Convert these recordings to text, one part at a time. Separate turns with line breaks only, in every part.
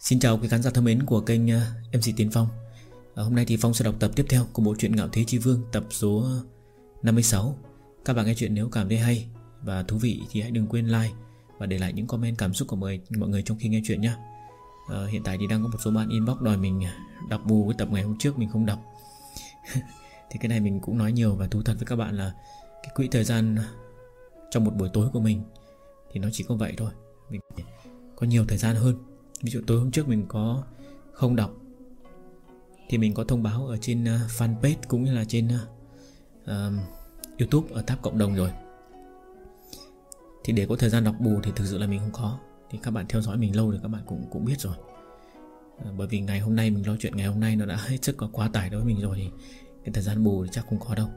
Xin chào quý khán giả thân mến của kênh ờ, MC Tiến Phong. À, Hôm nay thì Phong sẽ đọc tập tiếp theo của bộ truyện Ngạo Thế Chi Vương tập số ờ, 56 Các bạn nghe chuyện nếu cảm thấy hay và thú vị thì hãy đừng quên like Và để lại những comment cảm xúc của mọi, mọi người trong khi nghe chuyện nhé à, Hiện tại thì đang có một số bạn inbox đòi mình đọc bù cái tập ngày hôm trước mình không đọc. Thì cái này mình cũng nói nhiều và thú thật với các bạn là Cái quỹ thời gian trong một buổi tối của mình Thì nó chỉ có vậy thôi. Mình có nhiều thời gian hơn. Ví dụ tối hôm trước mình có không đọc Thì mình có thông báo ở trên ờ, fanpage cũng như là trên uh, Youtube ở tab cộng đồng rồi. Thì để có thời gian đọc bù thì thực sự là mình không có. Thì các bạn theo dõi mình lâu rồi các bạn cũng cũng biết rồi. À, Bởi vì ngày hôm nay mình lo chuyện ngày hôm nay nó đã hết sức quá tải đối với mình rồi Thì cái thời gian bù thì chắc không có đâu.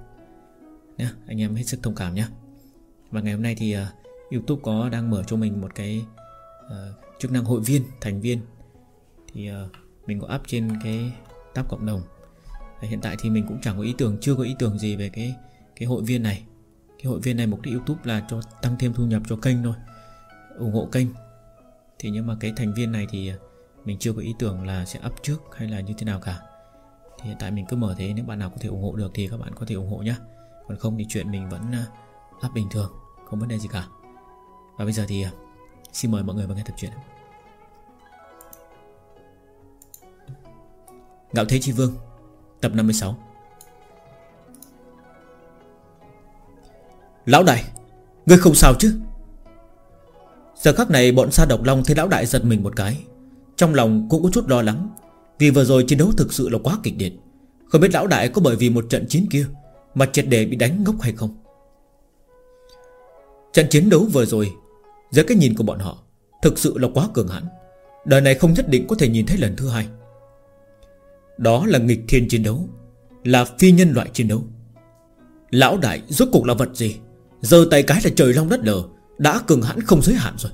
Nhá, anh em hết sức thông cảm nhé Và ngày hôm nay thì uh, Youtube có đang mở cho mình một cái uh, chức năng hội viên thành viên. Thì uh, mình có up trên cái tab cộng đồng. Hiện tại thì mình cũng chẳng có ý tưởng chưa có ý tưởng gì về cái cái hội viên này. Cái hội viên này mục đích youtube là cho tăng thêm thu nhập cho kênh thôi ủng hộ kênh. Thì nhưng mà cái thành viên này thì ờ, mình chưa có ý tưởng là sẽ up trước hay là như thế nào cả. Thì hiện tại mình cứ mở thế nếu bạn nào có thể ủng hộ được thì các bạn có thể ủng hộ nhé còn không thì chuyện mình vẫn ờ, up bình thường không vấn đề gì cả. Và bây giờ thì xin mời mọi người vào nghe tập truyện. Ngạo Thế Chi Vương, Tập 56 Lão đại, Ngươi không sao chứ? Giờ khắc này bọn sa độc long thấy lão đại giật mình một cái, Trong lòng cũng có chút lo lắng, Vì vừa rồi chiến đấu thực sự là quá kịch liệt. Không biết lão đại có bởi vì một trận chiến kia Mà triệt đề bị đánh ngốc hay không? Trận chiến đấu vừa rồi, Dưới cái nhìn của bọn họ, Thực sự là quá cường hãn. Đời này không nhất định có thể nhìn thấy lần thứ hai đó là nghịch thiên chiến đấu, Là phi nhân loại chiến đấu. Lão đại rốt cuộc là vật gì? Giờ tay cái là trời long đất lở, Đã cường hãn không giới hạn rồi.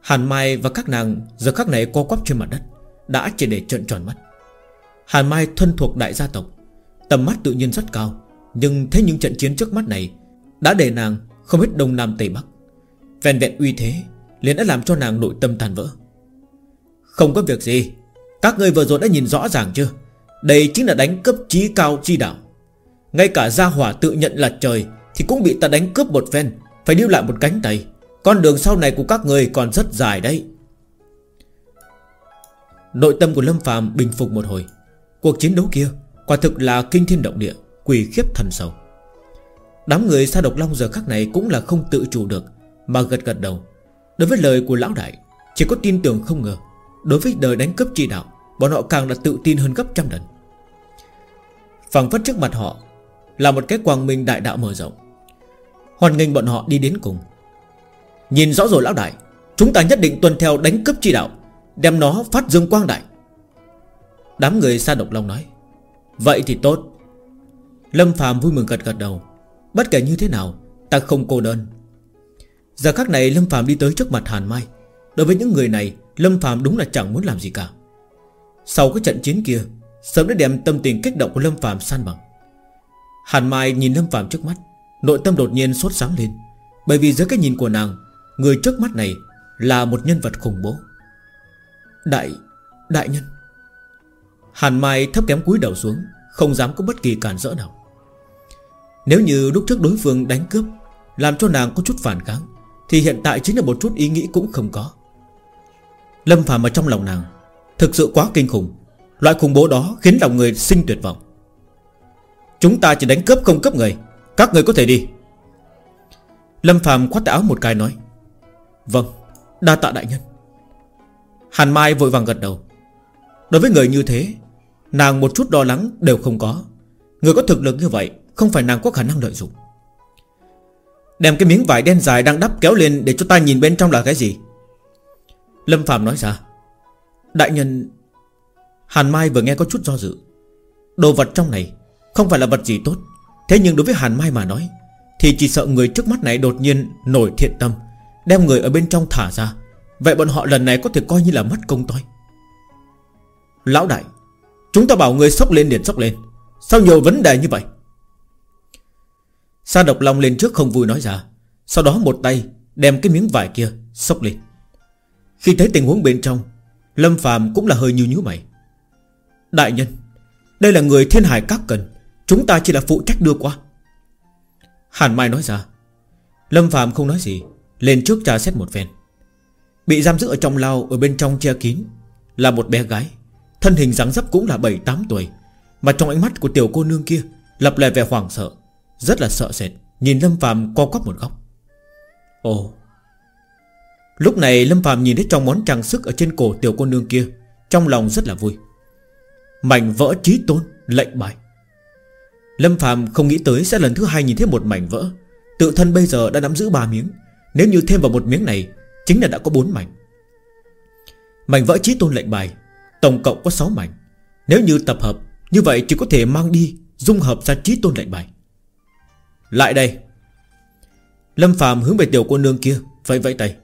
Hàn Mai và các nàng Giờ các này co quắp trên mặt đất, Đã chỉ để trợn tròn mắt. Hàn Mai thân thuộc đại gia tộc, Tầm mắt tự nhiên rất cao, Nhưng thấy những trận chiến trước mắt này Đã để nàng không biết đông nam tây bắc. Vẹn vẹn uy thế liền đã làm cho nàng nội tâm tàn vỡ. Không có việc gì các người vừa rồi đã nhìn rõ ràng chưa? Đây chính là đánh cướp trí cao chi đạo. Ngay cả gia hỏa tự nhận là trời Thì cũng bị ta đánh cướp một phen, Phải điêu lại một cánh tay. Con đường sau này của các người còn rất dài đấy. Nội tâm của Lâm phàm bình phục một hồi. Cuộc chiến đấu kia Quả thực là kinh thiên động địa, Quỷ khiếp thần sầu. Đám người xa độc long giờ khắc này Cũng là không tự chủ được, Mà gật gật đầu. Đối với lời của lão đại, Chỉ có tin tưởng không ngờ Đối với đời đánh cướp chi đạo, Bọn họ càng là tự tin hơn gấp trăm lần. Phẳng phất trước mặt họ Là một cái quang minh đại đạo mở rộng. Hoàn nghênh bọn họ đi đến cùng. Nhìn rõ rồi lão đại, Chúng ta nhất định tuân theo đánh cướp chi đạo, Đem nó phát dương quang đại. Đám người xa độc long nói, Vậy thì tốt. Lâm phàm vui mừng gật gật đầu, Bất kể như thế nào, Ta không cô đơn. Giờ khắc này Lâm phàm đi tới trước mặt Hàn Mai. Đối với những người này Lâm phàm đúng là chẳng muốn làm gì cả. Sau cái trận chiến kia, Sớm đã đem tâm tình kích động của Lâm Phạm san bằng. Hàn Mai nhìn Lâm Phạm trước mắt, Nội tâm đột nhiên sốt sáng lên. Bởi vì dưới cái nhìn của nàng, Người trước mắt này là một nhân vật khủng bố. Đại Đại nhân. Hàn Mai thấp kém cúi đầu xuống, Không dám có bất kỳ cản rỡ nào. Nếu như lúc trước đối phương đánh cướp, Làm cho nàng có chút phản kháng, Thì hiện tại chính là một chút ý nghĩ cũng không có. Lâm Phạm ở trong lòng nàng. Thực sự quá kinh khủng. Loại khủng bố đó khiến lòng người sinh tuyệt vọng. Chúng ta chỉ đánh cướp không cướp người. Các người có thể đi. Lâm Phạm khoát áo một cái nói. Vâng Đa tạ đại nhân. Hàn Mai vội vàng gật đầu. Đối với người như thế, Nàng một chút lo lắng đều không có. Người có thực lực như vậy, Không phải nàng có khả năng lợi dụng. Đem cái miếng vải đen dài đang đắp kéo lên Để cho ta nhìn bên trong là cái gì? Lâm Phạm nói ra. Đại nhân, Hàn Mai vừa nghe có chút do dự. Đồ vật trong này Không phải là vật gì tốt. Thế nhưng đối với Hàn Mai mà nói, Thì chỉ sợ người trước mắt này đột nhiên nổi thiện tâm, Đem người ở bên trong thả ra. Vậy bọn họ lần này có thể coi như là mất công toi. Lão đại, Chúng ta bảo người sốc lên liền sốc lên. Sao nhiều vấn đề như vậy? Sa độc long lên trước không vui nói ra, Sau đó một tay Đem cái miếng vải kia sốc lên. Khi thấy tình huống bên trong, Lâm Phạm cũng là hơi như nhíu mày. Đại nhân, Đây là người thiên hải các cần, Chúng ta chỉ là phụ trách đưa qua. Hàn Mai nói ra. Lâm Phạm không nói gì, Lên trước trà xét một phen. Bị giam giữ ở trong lao Ở bên trong che kín, Là một bé gái, Thân hình dáng dấp cũng là 7-8 tuổi, Mà trong ánh mắt của tiểu cô nương kia, Lập lại vẻ hoảng sợ, Rất là sợ sệt, Nhìn Lâm Phạm co quắp một góc. Ồ Lúc này Lâm Phạm nhìn thấy trong món trang sức Ở trên cổ tiểu cô nương kia, Trong lòng rất là vui. Mảnh vỡ trí tôn, lệnh bài. Lâm Phạm không nghĩ tới sẽ lần thứ hai nhìn thấy một mảnh vỡ. Tự thân bây giờ đã nắm giữ ba miếng. Nếu như thêm vào một miếng này, Chính là đã có bốn mảnh. Mảnh vỡ trí tôn lệnh bài, Tổng cộng có 6 mảnh. Nếu như tập hợp, Như vậy chỉ có thể mang đi, Dung hợp ra trí tôn lệnh bài. Lại đây. Lâm Phạm hướng về tiểu cô nương kia, Vẫy vẫy tay.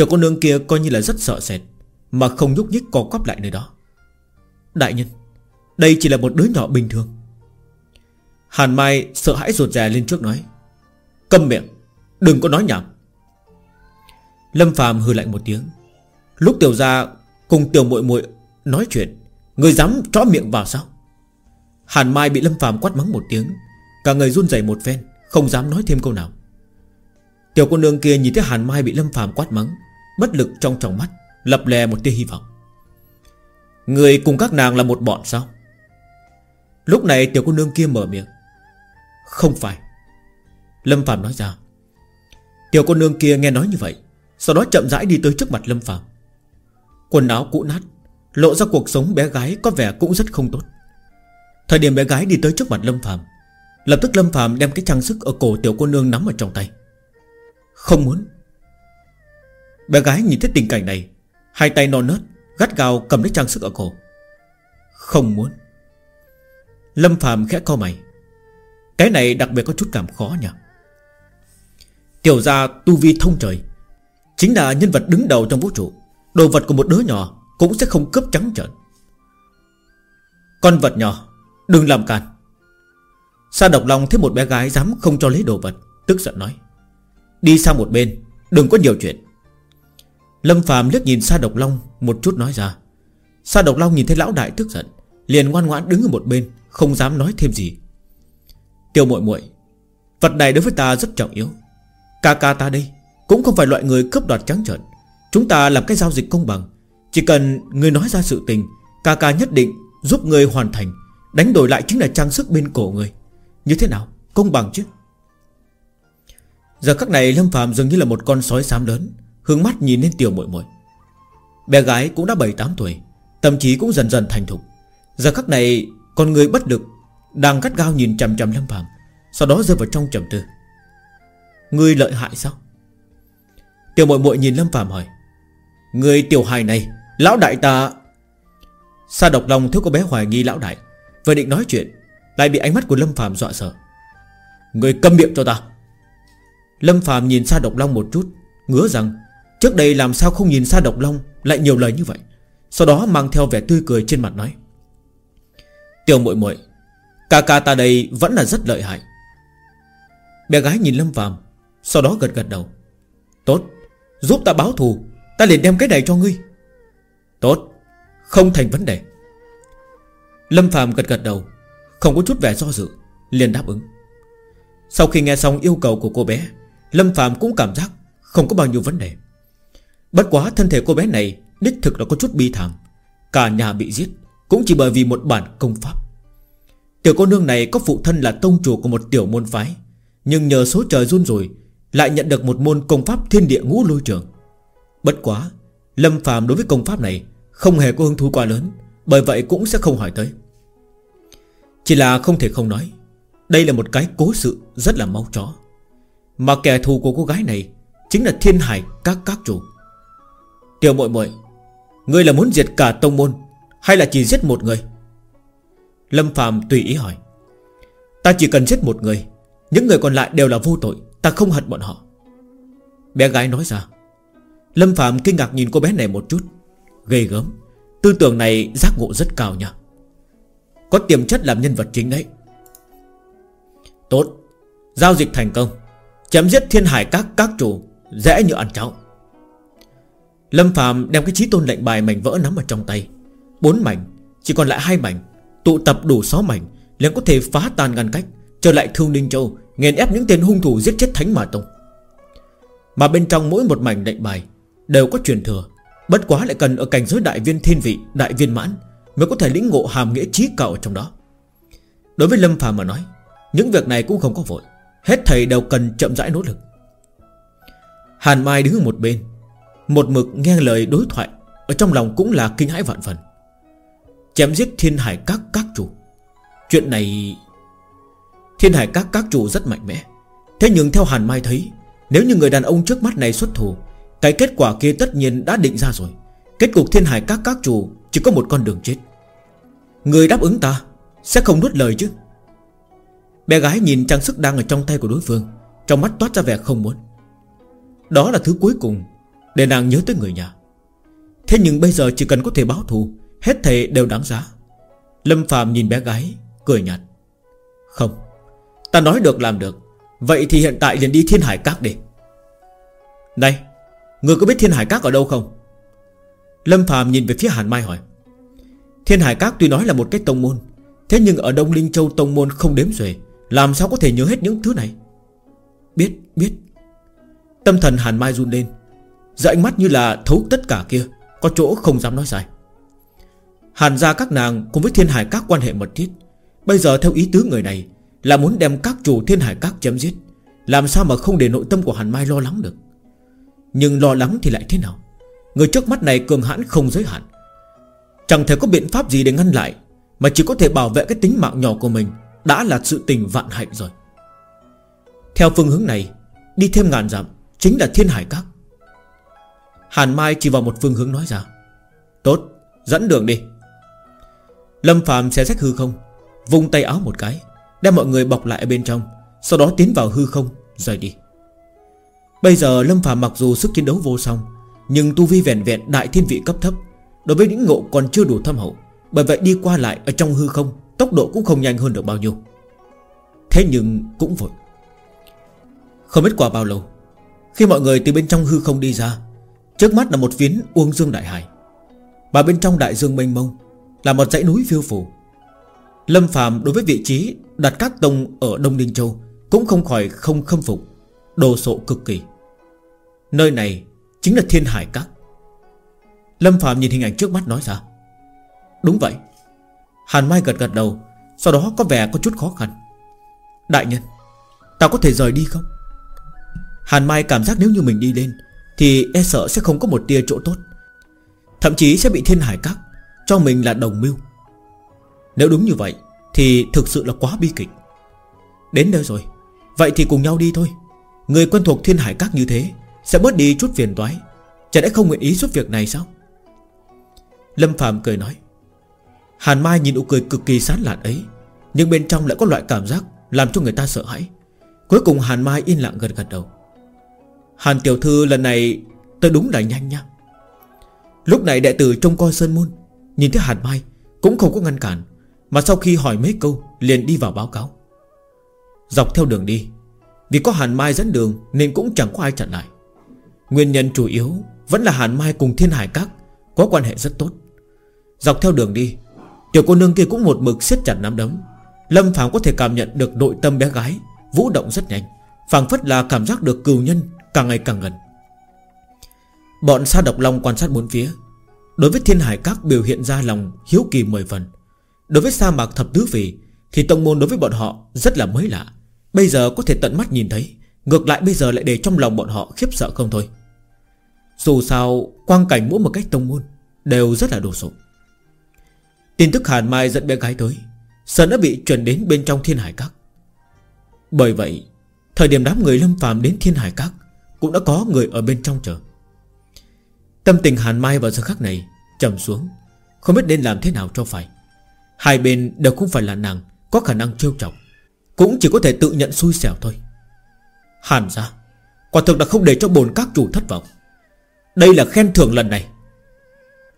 Tiểu cô nương kia coi như là rất sợ sệt, Mà không nhúc nhích co quắp lại nơi đó. Đại nhân, Đây chỉ là một đứa nhỏ bình thường. Hàn Mai sợ hãi rụt rè lên trước nói, Câm miệng, Đừng có nói nhảm. Lâm Phạm hừ lạnh một tiếng. Lúc tiểu gia cùng tiểu muội muội nói chuyện, Người dám tró miệng vào sao? Hàn Mai bị Lâm Phạm quát mắng một tiếng, Cả người run rẩy một phen, Không dám nói thêm câu nào. Tiểu cô nương kia nhìn thấy Hàn Mai bị Lâm Phạm quát mắng Bất lực trong tròng mắt, Lập lè một tia hy vọng. Người cùng các nàng là một bọn sao? Lúc này tiểu cô nương kia mở miệng. Không phải. Lâm Phạm nói ra. Tiểu cô nương kia nghe nói như vậy, Sau đó chậm rãi đi tới trước mặt Lâm Phạm Quần áo cũ nát, Lộ ra cuộc sống bé gái có vẻ cũng rất không tốt. Thời điểm bé gái đi tới trước mặt Lâm Phạm Lập tức Lâm Phạm đem cái trang sức Ở cổ tiểu cô nương nắm ở trong tay. Không muốn. Bé gái nhìn thấy tình cảnh này, Hai tay non nớt, Gắt gao cầm lấy trang sức ở cổ. Không muốn. Lâm Phạm khẽ co mày. Cái này đặc biệt có chút cảm khó nhỉ? Tiểu gia tu vi thông trời, Chính là nhân vật đứng đầu trong vũ trụ, Đồ vật của một đứa nhỏ Cũng sẽ không cướp trắng trợn. Con vật nhỏ, Đừng làm càn. Sa độc long thấy một bé gái dám không cho lấy đồ vật, Tức giận nói. Đi sang một bên, Đừng có nhiều chuyện. Lâm Phạm liếc nhìn Sa độc long Một chút nói ra. Sa độc long nhìn thấy lão đại tức giận, Liền ngoan ngoãn đứng ở một bên, Không dám nói thêm gì. Tiêu muội muội, Vật này đối với ta rất trọng yếu. Ca ca ta đây Cũng không phải loại người cướp đoạt trắng trợn. Chúng ta làm cái giao dịch công bằng. Chỉ cần người nói ra sự tình, Ca ca nhất định giúp người hoàn thành, Đánh đổi lại chính là trang sức bên cổ người. Như thế nào? Công bằng chứ? Giờ khắc này Lâm Phạm dường như là một con sói xám lớn. Hướng mắt nhìn lên tiểu muội muội. Bé gái cũng đã 7-8 tuổi, Tâm trí cũng dần dần thành thục. Giờ khắc này, con người bất lực, Đang gắt gao nhìn chằm chằm Lâm Phạm Sau đó rơi vào trong trầm tư. Ngươi lợi hại sao? Tiểu muội muội nhìn Lâm Phạm hỏi. Người tiểu hài này, Lão đại ta. Sa độc lòng thiếu cô bé hoài nghi lão đại, Vừa định nói chuyện, Lại bị ánh mắt của Lâm Phạm dọa sợ. Người câm miệng cho ta. Lâm Phạm nhìn Sa độc long một chút, Ngứa rằng Trước đây làm sao không nhìn xa độc long Lại nhiều lời như vậy? Sau đó mang theo vẻ tươi cười trên mặt nói. Tiểu muội muội, Ca ca ta đây vẫn là rất lợi hại. Bé gái nhìn Lâm Phạm Sau đó gật gật đầu. Tốt, Giúp ta báo thù, Ta liền đem cái này cho ngươi. Tốt, Không thành vấn đề. Lâm Phạm gật gật đầu, Không có chút vẻ do dự, Liền đáp ứng. Sau khi nghe xong yêu cầu của cô bé, Lâm Phạm cũng cảm giác Không có bao nhiêu vấn đề. Bất quá thân thể cô bé này Đích thực là có chút bi thảm. Cả nhà bị giết Cũng chỉ bởi vì một bản công pháp. Tiểu cô nương này có phụ thân là tông chủ của một tiểu môn phái, Nhưng nhờ số trời run rồi Lại nhận được một môn công pháp thiên địa ngũ lôi trường. Bất quá, Lâm phàm đối với công pháp này Không hề có hứng thú quá lớn, Bởi vậy cũng sẽ không hỏi tới. Chỉ là không thể không nói, Đây là một cái cố sự rất là mau chó. Mà kẻ thù của cô gái này Chính là thiên hải các các chủ. Tiểu muội muội, Ngươi là muốn diệt cả tông môn Hay là chỉ giết một người? Lâm phàm tùy ý hỏi. Ta chỉ cần giết một người, Những người còn lại đều là vô tội, Ta không hận bọn họ. Bé gái nói ra. Lâm Phạm kinh ngạc nhìn cô bé này một chút gầy gớm. Tư tưởng này giác ngộ rất cao nha. Có tiềm chất làm nhân vật chính đấy. Tốt, Giao dịch thành công, Chém giết thiên hải các các chủ, Dễ như ăn cháo. Lâm Phạm đem cái trí tôn lệnh bài mảnh vỡ nắm ở trong tay. Bốn mảnh, Chỉ còn lại hai mảnh, Tụ tập đủ sáu mảnh, liền có thể phá tan ngăn cách, Trở lại Thương Ninh Châu, Nghiền ép những tên hung thủ giết chết Thánh Mà Tông. Mà bên trong mỗi một mảnh lệnh bài Đều có truyền thừa, Bất quá lại cần ở cảnh giới đại viên thiên vị, Đại viên mãn Mới có thể lĩnh ngộ hàm nghĩa trí cao ở trong đó. Đối với Lâm Phạm mà nói, Những việc này cũng không có vội, Hết thầy đều cần chậm rãi nỗ lực. Hàn Mai đứng ở một bên một mực nghe lời đối thoại, Ở trong lòng cũng là kinh hãi vạn phần. Chém giết thiên hải các các chủ. Chuyện này, Thiên hải các các chủ rất mạnh mẽ. Thế nhưng theo Hàn Mai thấy, Nếu như người đàn ông trước mắt này xuất thủ, Cái kết quả kia tất nhiên đã định ra rồi. Kết cục thiên hải các các chủ Chỉ có một con đường chết. Người đáp ứng ta Sẽ không nuốt lời chứ? Bé gái nhìn trang sức đang ở trong tay của đối phương, Trong mắt toát ra vẻ không muốn. Đó là thứ cuối cùng để nàng nhớ tới người nhà. Thế nhưng bây giờ chỉ cần có thể báo thù, Hết thề đều đáng giá. Lâm Phạm nhìn bé gái, Cười nhạt. Không, Ta nói được làm được. Vậy thì hiện tại liền đi thiên hải các đi. Này, Người có biết thiên hải các ở đâu không? Lâm Phạm nhìn về phía Hàn Mai hỏi. Thiên hải các tuy nói là một cái tông môn, Thế nhưng ở Đông Linh Châu tông môn không đếm xuể, Làm sao có thể nhớ hết những thứ này? Biết biết. Tâm thần Hàn Mai run lên. Giờ ánh mắt như là thấu tất cả kia, Có chỗ không dám nói sai. Hàn ra các nàng cùng với thiên hải các quan hệ mật thiết, Bây giờ theo ý tứ người này Là muốn đem các chủ thiên hải các chém giết, Làm sao mà không để nội tâm của Hàn Mai lo lắng được? Nhưng lo lắng thì lại thế nào? Người trước mắt này cường hãn không giới hạn. Chẳng thể có biện pháp gì để ngăn lại, Mà chỉ có thể bảo vệ cái tính mạng nhỏ của mình Đã là sự tình vạn hạnh rồi. Theo phương hướng này, Đi thêm ngàn dặm Chính là thiên hải các. Hàn Mai chỉ vào một phương hướng nói ra. Tốt, dẫn đường đi. Lâm Phạm xé rách hư không, Vung tay áo một cái, Đem mọi người bọc lại ở bên trong, Sau đó tiến vào hư không, rời đi. Bây giờ Lâm Phạm mặc dù sức chiến đấu vô song, Nhưng tu vi vẹn vẹn đại thiên vị cấp thấp, Đối với những ngộ còn chưa đủ thâm hậu, Bởi vậy đi qua lại ở trong hư không, Tốc độ cũng không nhanh hơn được bao nhiêu. Thế nhưng cũng vội. Không biết qua bao lâu, Khi mọi người từ bên trong hư không đi ra Trước mắt là một phiến uông dương đại hải. Và bên trong đại dương mênh mông Là một dãy núi phiêu phù. Lâm Phạm đối với vị trí đặt các tông ở Đông Ninh Châu Cũng không khỏi không khâm phục, Đồ sộ cực kỳ. Nơi này chính là Thiên Hải Các. Lâm Phạm nhìn hình ảnh trước mắt nói ra, Đúng vậy. Hàn Mai gật gật đầu, Sau đó có vẻ có chút khó khăn. Đại nhân, Ta có thể rời đi không? Hàn Mai cảm giác nếu như mình đi lên thì e sợ sẽ không có một tia chỗ tốt. Thậm chí sẽ bị thiên hải các, Cho mình là đồng mưu. Nếu đúng như vậy, Thì thực sự là quá bi kịch. Đến nơi rồi, Vậy thì cùng nhau đi thôi. Người quen thuộc thiên hải các như thế, Sẽ bớt đi chút phiền toái. Chả lẽ không nguyện ý giúp việc này sao? Lâm Phạm cười nói, Hàn Mai nhìn nụ cười cực kỳ sán lạn ấy, Nhưng bên trong lại có loại cảm giác Làm cho người ta sợ hãi. Cuối cùng Hàn Mai yên lặng gật gật đầu. Hàn Tiểu Thư lần này Tôi đúng là nhanh nha Lúc này đệ tử trông coi Sơn Môn, Nhìn thấy Hàn Mai Cũng không có ngăn cản, Mà sau khi hỏi mấy câu Liền đi vào báo cáo. Dọc theo đường đi, Vì có Hàn Mai dẫn đường Nên cũng chẳng có ai chặn lại. Nguyên nhân chủ yếu Vẫn là Hàn Mai cùng Thiên Hải Các Có quan hệ rất tốt. Dọc theo đường đi, Tiểu cô nương kia cũng một mực siết chặt nắm đấm. Lâm Phạm có thể cảm nhận được nội tâm bé gái Vũ động rất nhanh, phảng phất là cảm giác được cừu nhân càng ngày càng gần. Bọn sa độc long quan sát bốn phía. Đối với thiên hải các biểu hiện ra lòng hiếu kỳ mười phần. Đối với sa mạc thập tứ vị Thì tông môn đối với bọn họ rất là mới lạ. Bây giờ có thể tận mắt nhìn thấy, Ngược lại bây giờ lại để trong lòng bọn họ khiếp sợ không thôi. Dù sao, Quang cảnh mỗi một cách tông môn Đều rất là đồ sộ. Tin tức Hàn Mai dẫn bé gái tới Sơn đã bị chuyển đến bên trong thiên hải các. Bởi vậy, Thời điểm đám người lâm phàm đến thiên hải các cũng đã có người ở bên trong chờ. Tâm tình Hàn Mai vào giờ khắc này trầm xuống Không biết nên làm thế nào cho phải. Hai bên đều không phải là nàng Có khả năng trêu chọc Cũng chỉ có thể tự nhận xui xẻo thôi. Hàn ra Quả thực là không để cho bồn các chủ thất vọng. Đây là khen thưởng lần này.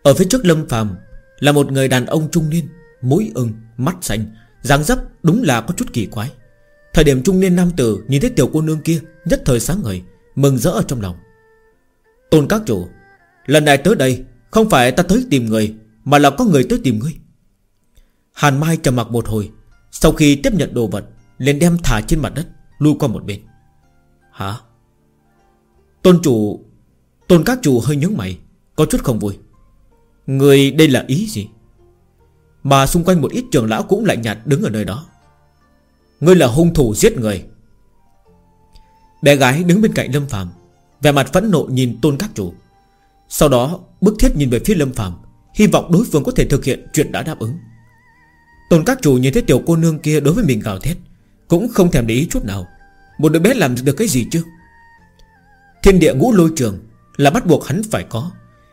Ở phía trước lâm phàm Là một người đàn ông trung niên Mũi ưng, mắt xanh dáng dấp đúng là có chút kỳ quái. Thời điểm trung niên nam tử Nhìn thấy tiểu cô nương kia Nhất thời sáng ngời Mừng rỡ ở trong lòng. Tôn các chủ, Lần này tới đây Không phải ta tới tìm người, Mà là có người tới tìm ngươi. Hàn Mai trầm mặc một hồi, Sau khi tiếp nhận đồ vật, liền đem thả trên mặt đất, Lui qua một bên. Hả? Tôn chủ, Tôn các chủ hơi nhướng mày, Có chút không vui. Người đây là ý gì? Mà xung quanh một ít trường lão cũng lạnh nhạt đứng ở nơi đó. Ngươi là hung thủ giết người Bé gái đứng bên cạnh Lâm Phạm Vẻ mặt phẫn nộ nhìn tôn các chủ. Sau đó, bức thiết nhìn về phía Lâm Phạm Hy vọng đối phương có thể thực hiện chuyện đã đáp ứng. Tôn các chủ nhìn thấy tiểu cô nương kia đối với mình gào thét, Cũng không thèm để ý chút nào. Một đứa bé làm được cái gì chứ? Thiên địa ngũ lôi trường Là bắt buộc hắn phải có.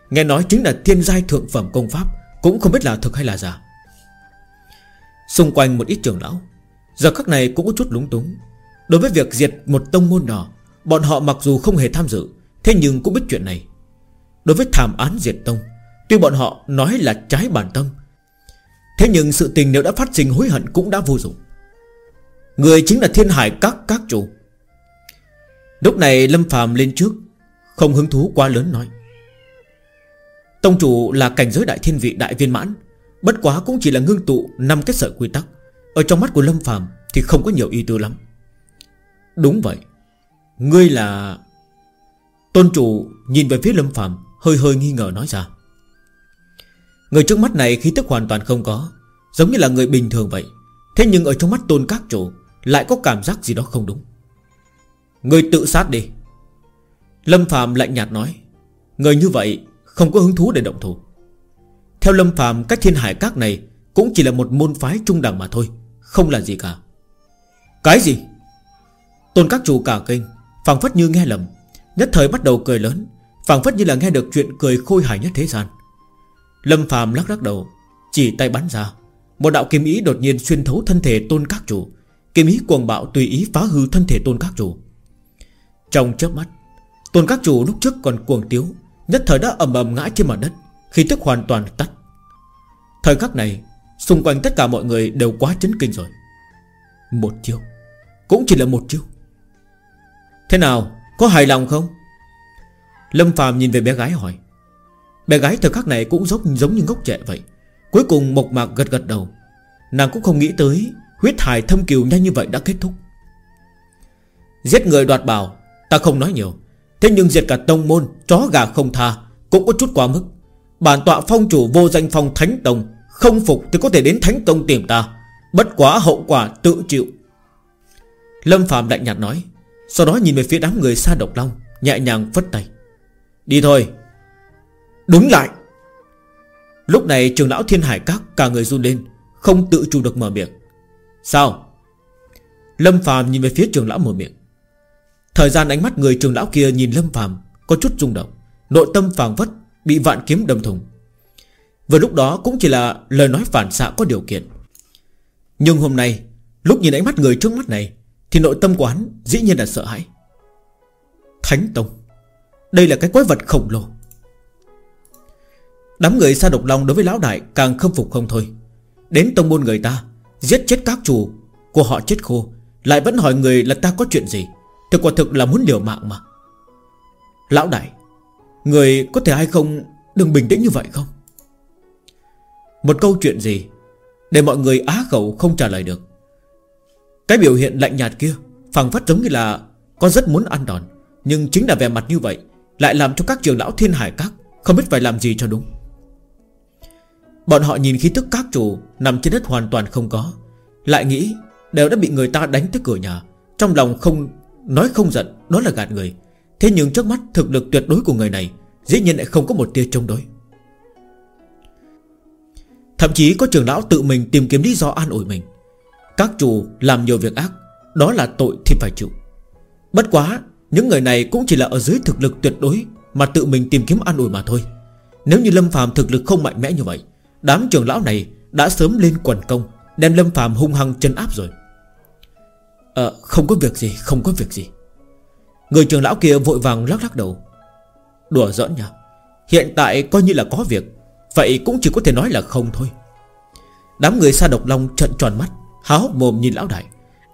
Nghe nói chính là thiên giai thượng phẩm công pháp, Cũng không biết là thực hay là giả. Xung quanh một ít trường lão, Giờ khắc này cũng có chút lúng túng. Đối với việc diệt một tông môn nọ Bọn họ mặc dù không hề tham dự, Thế nhưng cũng biết chuyện này. Đối với thảm án diệt tông, Tuy bọn họ nói là trái bản tâm, Thế nhưng sự tình nếu đã phát sinh hối hận Cũng đã vô dụng. Người chính là thiên hải các các chủ. Lúc này Lâm phàm lên trước, Không hứng thú quá lớn nói. Tông chủ là cảnh giới đại thiên vị đại viên mãn, Bất quá cũng chỉ là ngưng tụ năm cái sợi quy tắc. Ở trong mắt của Lâm phàm Thì không có nhiều ý tư lắm. Đúng vậy. Ngươi là Tôn chủ nhìn về phía Lâm phạm Hơi hơi nghi ngờ nói ra. Người trước mắt này khí tức hoàn toàn không có, Giống như là người bình thường vậy. Thế nhưng ở trong mắt tôn các chủ Lại có cảm giác gì đó không đúng. Người tự sát đi. Lâm Phạm lạnh nhạt nói. Người như vậy không có hứng thú để động thủ. Theo Lâm Phạm cách thiên hải các này Cũng chỉ là một môn phái trung đẳng mà thôi, Không là gì cả. Cái gì? Tôn các chủ cả kinh, phảng phất như nghe lầm. Nhất thời bắt đầu cười lớn, phảng phất như là nghe được chuyện cười khôi hài nhất thế gian. Lâm Phạm lắc lắc đầu, Chỉ tay bắn ra. Một đạo kiếm ý đột nhiên xuyên thấu thân thể tôn các chủ. Kiếm ý cuồng bạo tùy ý phá hư thân thể tôn các chủ. Trong chớp mắt, Tôn các chủ lúc trước còn cuồng tiếu, Nhất thời đã ầm ầm ngã trên mặt đất Khi tức hoàn toàn tắt. Thời khắc này, Xung quanh tất cả mọi người đều quá chấn kinh rồi. Một chiêu, Cũng chỉ là một chiêu. Thế nào có hài lòng không? Lâm Phạm nhìn về bé gái hỏi. Bé gái thời khắc này cũng giống, giống như ngốc trẻ vậy. Cuối cùng mộc mạc gật gật đầu. Nàng cũng không nghĩ tới Huyết hài thâm kiều nhanh như vậy đã kết thúc. Giết người đoạt bảo Ta không nói nhiều. Thế nhưng diệt cả tông môn Chó gà không tha Cũng có chút quá mức. Bản tọa phong chủ vô danh phong thánh tông Không phục thì có thể đến thánh tông tìm ta. Bất quá hậu quả tự chịu. Lâm Phạm lạnh nhạt nói. Sau đó nhìn về phía đám người xa độc long, Nhẹ nhàng phất tay. Đi thôi. Đứng lại. Lúc này trường lão thiên hải các cả người run lên, Không tự chủ được mở miệng. Sao? Lâm phàm nhìn về phía trường lão mở miệng. Thời gian ánh mắt người trường lão kia nhìn Lâm phàm Có chút rung động, Nội tâm phàng vất Bị vạn kiếm đâm thùng Vừa lúc đó cũng chỉ là lời nói phản xạ có điều kiện. Nhưng hôm nay, Lúc nhìn ánh mắt người trước mắt này thì nội tâm của hắn dĩ nhiên là sợ hãi. Thánh Tông, Đây là cái quái vật khổng lồ. Đám người xa độc lòng đối với lão đại Càng khâm phục không thôi. Đến tông môn người ta, Giết chết các chủ của họ chết khô, Lại vẫn hỏi người là ta có chuyện gì. Thì quả thực là muốn liều mạng mà. Lão đại, Người có thể hay không Đừng bình tĩnh như vậy không? Một câu chuyện gì Để mọi người á khẩu không trả lời được? Cái biểu hiện lạnh nhạt kia phẳng phát giống như là con rất muốn ăn đòn, Nhưng chính là vẻ mặt như vậy Lại làm cho các trường lão thiên hải các Không biết phải làm gì cho đúng. Bọn họ nhìn khí tức các chủ Nằm trên đất hoàn toàn không có, Lại nghĩ đều đã bị người ta đánh tới cửa nhà, Trong lòng không, Nói không giận, đó là gạt người. Thế nhưng trước mắt thực lực tuyệt đối của người này, Dĩ nhiên lại không có một tia chống đối. Thậm chí có trường lão tự mình tìm kiếm lý do an ủi mình. Các chủ làm nhiều việc ác, Đó là tội thì phải chịu. Bất quá, Những người này cũng chỉ là ở dưới thực lực tuyệt đối Mà tự mình tìm kiếm an ủi mà thôi. Nếu như Lâm phàm thực lực không mạnh mẽ như vậy, Đám trưởng lão này đã sớm lên quần công, Đem Lâm phàm hung hăng chân áp rồi. Ờ không có việc gì, Không có việc gì. Người trưởng lão kia vội vàng lắc lắc đầu. Đùa giỡn nha Hiện tại coi như là có việc, Vậy cũng chỉ có thể nói là không thôi. Đám người xa độc long trận tròn mắt. Há hốc mồm nhìn lão đại.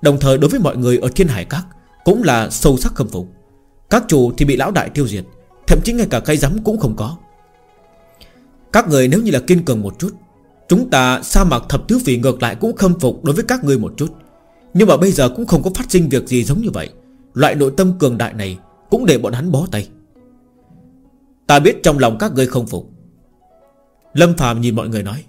Đồng thời đối với mọi người ở thiên hải các Cũng là sâu sắc khâm phục. Các chủ thì bị lão đại tiêu diệt, Thậm chí ngay cả cây rắm cũng không có. Các người nếu như là kiên cường một chút, Chúng ta sa mạc thập tứ vị ngược lại cũng khâm phục đối với các người một chút. Nhưng mà bây giờ cũng không có phát sinh việc gì giống như vậy. Loại nội tâm cường đại này Cũng để bọn hắn bó tay. Ta biết trong lòng các ngươi không phục. Lâm Phạm nhìn mọi người nói,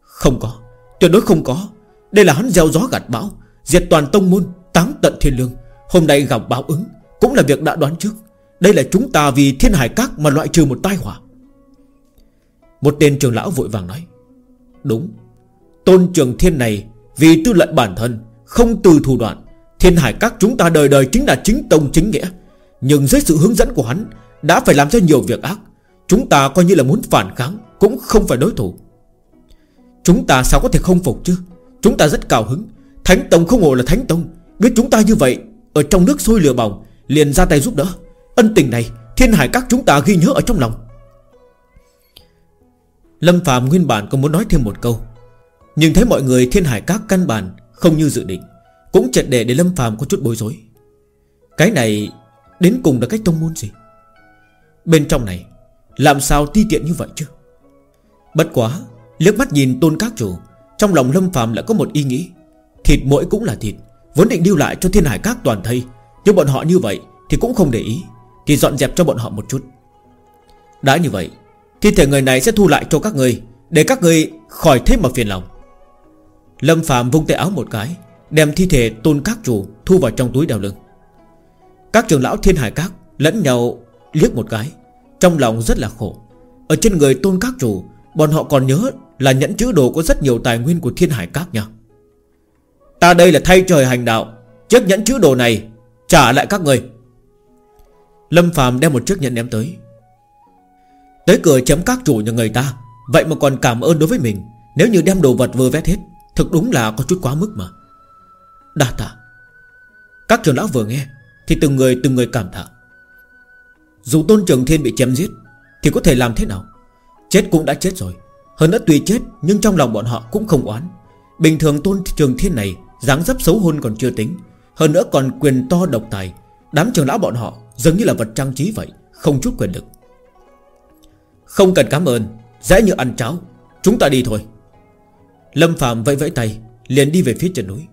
Không có, Tuyệt đối không có. Đây là hắn gieo gió gặt bão, Diệt toàn tông môn Táng tận thiên lương. Hôm nay gặp báo ứng, Cũng là việc đã đoán trước. Đây là chúng ta vì thiên hải các mà loại trừ một tai họa. Một tên trường lão vội vàng nói, Đúng, Tôn trường thiên này Vì tư lệnh bản thân, Không từ thủ đoạn. Thiên hải các chúng ta đời đời chính là chính tông chính nghĩa. Nhưng dưới sự hướng dẫn của hắn, Đã phải làm cho nhiều việc ác. Chúng ta coi như là muốn phản kháng, Cũng không phải đối thủ. Chúng ta sao có thể không phục chứ? Chúng ta rất cao hứng. Thánh Tông không ngộ là Thánh Tông. Biết chúng ta như vậy, Ở trong nước sôi lửa bỏng, Liền ra tay giúp đỡ. Ân tình này, Thiên hải các chúng ta ghi nhớ ở trong lòng. Lâm Phạm nguyên bản còn muốn nói thêm một câu, Nhưng thấy mọi người thiên hải các căn bản Không như dự định, Cũng chật để để Lâm Phạm có chút bối rối. Cái này Đến cùng là cách tông môn gì? Bên trong này, Làm sao ti tiện như vậy chứ? Bất quá, liếc mắt nhìn tôn các chủ trong lòng Lâm Phạm lại có một ý nghĩ. Thịt mỗi cũng là thịt, Vốn định lưu lại cho thiên hải các toàn thây. Nhưng bọn họ như vậy thì cũng không để ý Thì dọn dẹp cho bọn họ một chút. Đã như vậy, Thi thể người này sẽ thu lại cho các người, Để các người khỏi thế mà phiền lòng. Lâm Phạm vung tay áo một cái, Đem thi thể tôn các chủ Thu vào trong túi đeo lưng. Các trường lão thiên hải các lẫn nhau liếc một cái, Trong lòng rất là khổ. Ở trên người tôn các chủ Bọn họ còn nhớ là nhẫn chữ đồ có rất nhiều tài nguyên của thiên hải các nha. Ta đây là thay trời hành đạo, Chiếc nhẫn chữ đồ này Trả lại các người. Lâm Phạm đem một chiếc nhẫn ném tới. Tới cửa chấm các chủ nhà người ta, Vậy mà còn cảm ơn đối với mình, Nếu như đem đồ vật vừa vét hết, Thực đúng là có chút quá mức mà. Đa tạ. Các trưởng lão vừa nghe, Thì từng người từng người cảm tạ Dù tôn trường thiên bị chém giết, Thì có thể làm thế nào? Chết cũng đã chết rồi. Hơn nữa tuy chết, nhưng trong lòng bọn họ cũng không oán. Bình thường tôn trường thiên này, dáng dấp xấu hôn còn chưa tính. Hơn nữa còn quyền to độc tài. Đám trường lão bọn họ giống như là vật trang trí vậy, Không chút quyền lực. Không cần cảm ơn, Dễ như ăn cháo. Chúng ta đi thôi. Lâm Phạm vẫy vẫy tay, Liền đi về phía chân núi.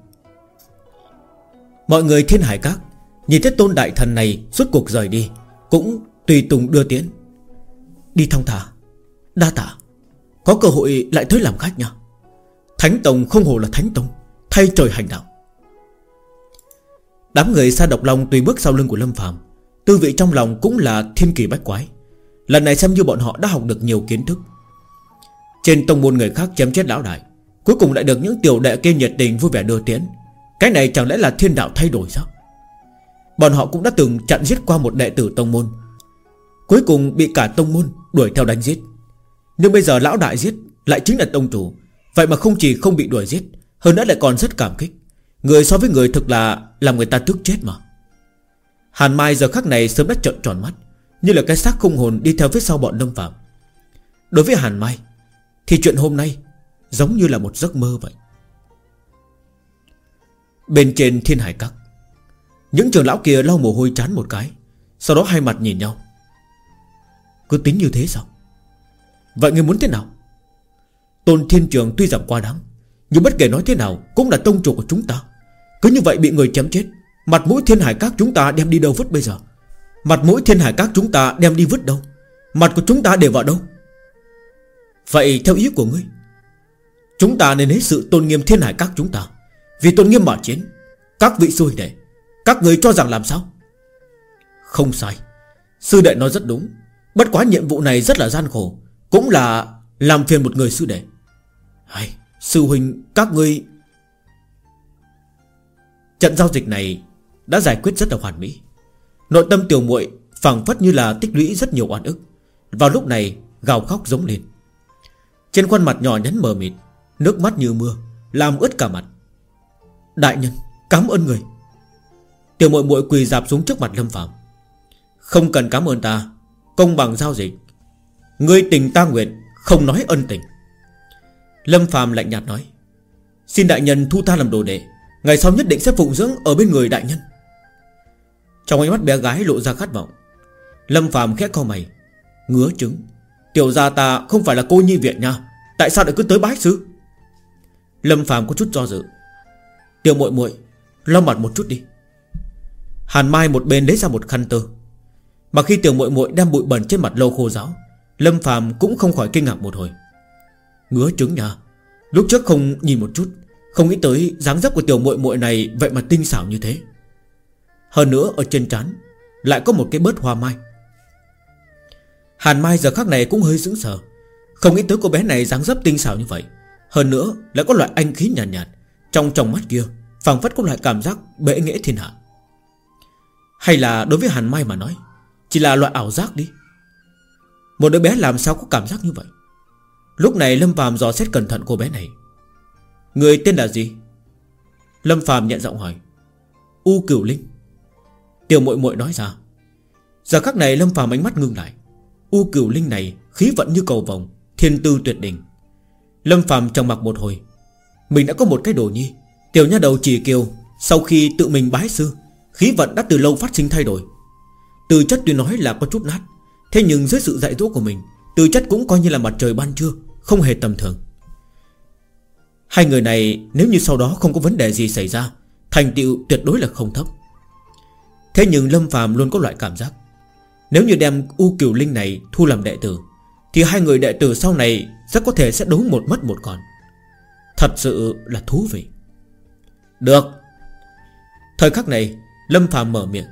Mọi người thiên hải các, Nhìn thấy tôn đại thần này suốt cuộc rời đi, Cũng tùy tùng đưa tiến Đi thong thả. Đa tạ. Có cơ hội lại tới làm khách nha. Thánh Tông không hồ là Thánh Tông, Thay trời hành đạo. Đám người xa độc lòng tùy bước sau lưng của Lâm Phạm Tư vị trong lòng cũng là thiên kỳ bách quái. Lần này xem như bọn họ đã học được nhiều kiến thức. Trên tông môn người khác chém chết lão đại, Cuối cùng lại được những tiểu đệ kia nhiệt tình vui vẻ đưa tiến Cái này chẳng lẽ là thiên đạo thay đổi sao? Bọn họ cũng đã từng chặn giết qua một đệ tử tông môn, Cuối cùng bị cả tông môn đuổi theo đánh giết. Nhưng bây giờ lão đại giết, Lại chính là tông chủ. Vậy mà không chỉ không bị đuổi giết, Hơn nữa lại còn rất cảm kích. Người so với người thực là Làm người ta tức chết mà. Hàn Mai giờ khắc này sớm đã trợn tròn mắt, Như là cái xác không hồn đi theo phía sau bọn Lâm Phạm Đối với Hàn Mai, Thì chuyện hôm nay Giống như là một giấc mơ vậy. Bên trên thiên hải các, Những trường lão kia lau mồ hôi chán một cái, Sau đó hai mặt nhìn nhau. Cứ tính như thế sao? Vậy người muốn thế nào? Tôn Thiên Trường tuy rằng qua đáng, Nhưng bất kể nói thế nào Cũng là tông chủ của chúng ta. Cứ như vậy bị người chém chết, Mặt mũi thiên hải các chúng ta đem đi đâu vứt bây giờ? Mặt mũi thiên hải các chúng ta đem đi vứt đâu? Mặt của chúng ta để vào đâu? Vậy theo ý của ngươi, Chúng ta nên lấy sự tôn nghiêm thiên hải các chúng ta. Vì tôn nghiêm mà chiến, Các vị sư đệ, Các người cho rằng làm sao? Không sai. Sư đệ nói rất đúng. Bất quá nhiệm vụ này rất là gian khổ. Cũng là làm phiền một người sư đệ. Hay, Sư huynh các ngươi Trận giao dịch này Đã giải quyết rất là hoàn mỹ. Nội tâm tiểu muội phảng phất như là tích lũy rất nhiều oan ức. Vào lúc này gào khóc giống lên. Trên khuôn mặt nhỏ nhắn mờ mịt Nước mắt như mưa Làm ướt cả mặt. Đại nhân cảm ơn người. Tiểu muội muội quỳ dạp xuống trước mặt Lâm Phạm Không cần cảm ơn ta Công bằng giao dịch. Ngươi tình ta nguyện, Không nói ân tình. Lâm Phạm lạnh nhạt nói, Xin đại nhân thu ta làm đồ đệ, Ngày sau nhất định sẽ phụng dưỡng ở bên người đại nhân. Trong ánh mắt bé gái lộ ra khát vọng, Lâm Phạm khẽ co mày, Ngứa trứng, Tiểu gia ta không phải là cô nhi viện nha, Tại sao lại cứ tới bái sư? Lâm Phạm có chút do dự, Tiểu muội muội lau mặt một chút đi. Hàn Mai một bên lấy ra một khăn tơ, Mà khi tiểu muội muội đem bụi bẩn trên mặt lâu khô ráo Lâm Phạm cũng không khỏi kinh ngạc một hồi. Ngứa trứng nha Lúc trước không nhìn một chút Không nghĩ tới dáng dấp của tiểu muội muội này Vậy mà tinh xảo như thế. Hơn nữa ở trên trán Lại có một cái bớt hoa mai. Hàn Mai giờ khắc này cũng hơi sững sờ Không nghĩ tới cô bé này dáng dấp tinh xảo như vậy. Hơn nữa lại có loại anh khí nhàn nhạt, nhạt Trong trong mắt kia phảng phất có loại cảm giác bệ nghệ thiên hạ. Hay là đối với Hàn Mai mà nói Chỉ là loại ảo giác đi. Một đứa bé làm sao có cảm giác như vậy? Lúc này Lâm Phạm dò xét cẩn thận cô bé này. Người tên là gì? Lâm Phạm nhận giọng hỏi. U Cửu Linh. Tiểu muội muội nói ra. Giờ khắc này Lâm Phạm ánh mắt ngưng lại. U Cửu Linh này khí vận như cầu vồng, Thiên tư tuyệt đỉnh. Lâm Phạm trong mặc một hồi. Mình đã có một cái đồ nhi. Tiểu nha đầu chỉ kiều, Sau khi tự mình bái sư, Khí vận đã từ lâu phát sinh thay đổi. Từ chất tuy nói là có chút nát Thế nhưng dưới sự dạy dỗ của mình, tư chất cũng coi như là mặt trời ban trưa, Không hề tầm thường. Hai người này nếu như sau đó không có vấn đề gì xảy ra, Thành tựu tuyệt đối là không thấp. Thế nhưng Lâm phàm luôn có loại cảm giác, Nếu như đem U Kiều Linh này thu làm đệ tử, Thì hai người đệ tử sau này Rất có thể sẽ đấu một mất một còn. Thật sự là thú vị. Được. Thời khắc này, Lâm phàm mở miệng,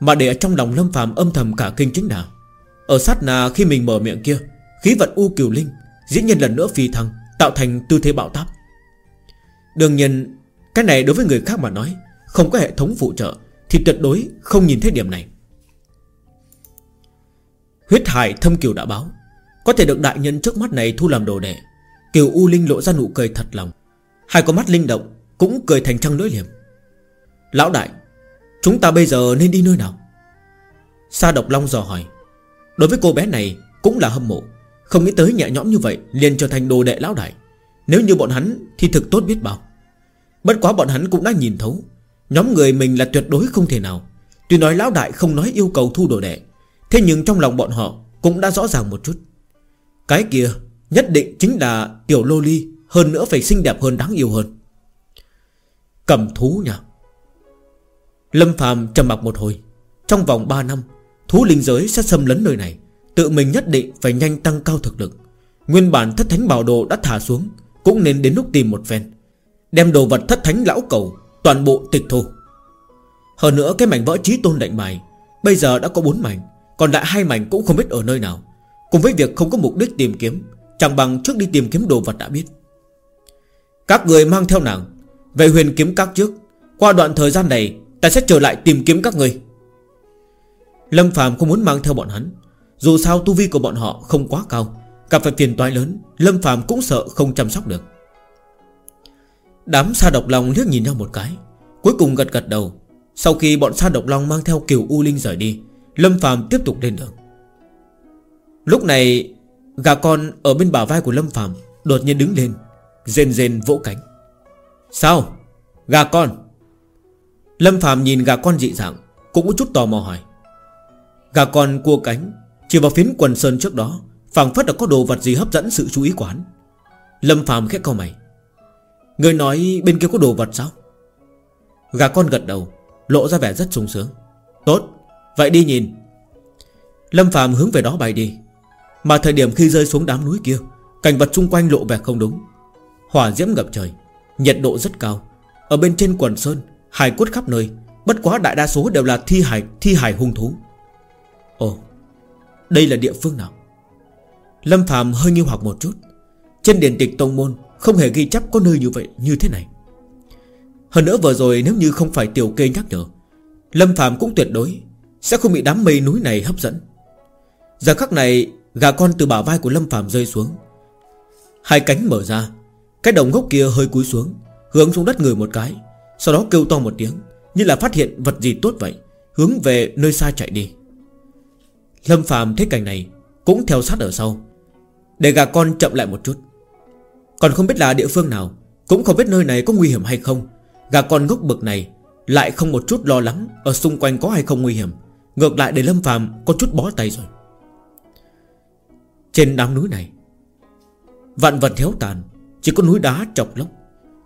Mà để ở trong lòng Lâm phàm âm thầm cả kinh chính nào ở sát nà khi mình mở miệng kia, Khí vận U Kiều Linh Diễn nhân lần nữa phi thăng, Tạo thành tư thế bạo táp. Đương nhiên, Cái này đối với người khác mà nói, Không có hệ thống phụ trợ Thì tuyệt đối không nhìn thấy điểm này. Huyết hải thâm kiều đã báo, Có thể được đại nhân trước mắt này thu làm đồ đệ. Kiều U Linh lộ ra nụ cười thật lòng, Hai con mắt linh động Cũng cười thành trăng lưỡi liềm. Lão đại, Chúng ta bây giờ nên đi nơi nào? Sa độc long dò hỏi. Đối với cô bé này cũng là hâm mộ. Không nghĩ tới nhẹ nhõm như vậy liền trở thành đồ đệ lão đại. Nếu như bọn hắn thì thực tốt biết bao. Bất quá bọn hắn cũng đã nhìn thấu, Nhóm người mình là tuyệt đối không thể nào. Tuy nói lão đại không nói yêu cầu thu đồ đệ, Thế nhưng trong lòng bọn họ Cũng đã rõ ràng một chút. Cái kia nhất định chính là tiểu lô ly, Hơn nữa phải xinh đẹp hơn đáng yêu hơn. Cầm thú nha. Lâm phàm trầm mặc một hồi, Trong vòng 3 năm Thú linh giới sẽ xâm lấn nơi này. Tự mình nhất định phải nhanh tăng cao thực lực. Nguyên bản thất thánh bảo đồ đã thả xuống, Cũng nên đến lúc tìm một phen. Đem đồ vật thất thánh lão cầu, Toàn bộ tịch thu. Hơn nữa cái mảnh vỡ trí tôn đại bài, Bây giờ đã có bốn mảnh, Còn lại hai mảnh cũng không biết ở nơi nào. Cùng với việc không có mục đích tìm kiếm, Chẳng bằng trước đi tìm kiếm đồ vật đã biết. Các người mang theo nàng, Về huyền kiếm các trước. Qua đoạn thời gian này, Ta sẽ trở lại tìm kiếm các người. Lâm Phạm không muốn mang theo bọn hắn. Dù sao tu vi của bọn họ không quá cao, Gặp phải phiền toái lớn, Lâm Phạm cũng sợ không chăm sóc được. Đám sa độc long liếc nhìn nhau một cái, Cuối cùng gật gật đầu. Sau khi bọn sa độc long mang theo kiều U Linh rời đi, Lâm Phạm tiếp tục lên đường. Lúc này, Gà con ở bên bả vai của Lâm Phạm Đột nhiên đứng lên, Rên rên vỗ cánh. Sao? Gà con? Lâm Phạm nhìn gà con dị dạng, Cũng có chút tò mò hỏi. Gà con cua cánh, Chỉ vào phiến quần sơn trước đó, phảng phất là có đồ vật gì hấp dẫn sự chú ý của hắn Lâm Phạm khẽ câu mày. Người nói bên kia có đồ vật sao? Gà con gật đầu, Lộ ra vẻ rất sung sướng. Tốt, Vậy đi nhìn. Lâm Phạm hướng về đó bay đi. Mà thời điểm khi rơi xuống đám núi kia, Cảnh vật xung quanh lộ vẻ không đúng. Hỏa diễm ngập trời, Nhiệt độ rất cao. Ở bên trên quần sơn Hải cốt khắp nơi, Bất quá đại đa số đều là thi hải thi hải hung thú. Ồ, Đây là địa phương nào? Lâm Phạm hơi nghi hoặc một chút. Trên điển tịch tông môn, Không hề ghi chép có nơi như vậy, như thế này. Hơn nữa vừa rồi nếu như không phải tiểu kê nhắc nhở, Lâm Phạm cũng tuyệt đối Sẽ không bị đám mây núi này hấp dẫn. Giờ khắc này, Gà con từ bả vai của Lâm Phạm rơi xuống. Hai cánh mở ra, Cái đồng gốc kia hơi cúi xuống, Hướng xuống đất người một cái, Sau đó kêu to một tiếng, Như là phát hiện vật gì tốt vậy, Hướng về nơi xa chạy đi. Lâm Phạm thấy cảnh này, Cũng theo sát ở sau. Để gà con chậm lại một chút. Còn không biết là địa phương nào, Cũng không biết nơi này có nguy hiểm hay không. Gà con ngốc bực này Lại không một chút lo lắng Ở xung quanh có hay không nguy hiểm. Ngược lại để Lâm Phạm có chút bó tay rồi. Trên đám núi này, Vạn vật héo tàn, Chỉ có núi đá chọc lốc.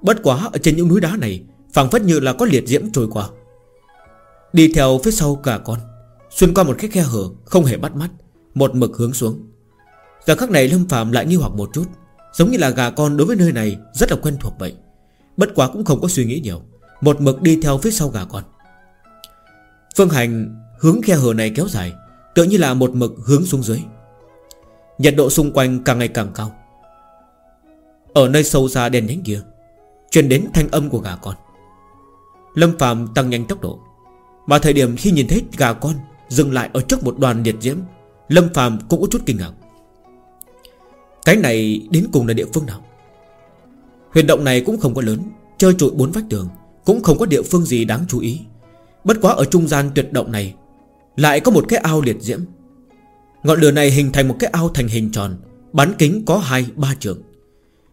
Bất quá ở trên những núi đá này, phảng phất như là có liệt diễm trôi qua. Đi theo phía sau cả con. Xuyên qua một cái khe hở, Không hề bắt mắt, Một mực hướng xuống. Giờ khắc này Lâm Phạm lại nghi hoặc một chút, Giống như là gà con đối với nơi này Rất là quen thuộc vậy. Bất quá cũng không có suy nghĩ nhiều, Một mực đi theo phía sau gà con. Phương hành, hướng khe hở này kéo dài, Tựa như là một mực hướng xuống dưới. Nhiệt độ xung quanh càng ngày càng cao. Ở nơi sâu xa đèn nhánh kia, Truyền đến thanh âm của gà con. Lâm Phạm tăng nhanh tốc độ, Mà thời điểm khi nhìn thấy gà con Dừng lại ở trước một đoàn liệt diễm, Lâm phàm cũng có chút kinh ngạc. Cái này đến cùng là địa phương nào? Huyệt động này cũng không có lớn, Chơi trội bốn vách tường, Cũng không có địa phương gì đáng chú ý. Bất quá ở trung gian tuyệt động này, Lại có một cái ao liệt diễm. Ngọn lửa này hình thành một cái ao thành hình tròn, Bán kính có hai, ba trường.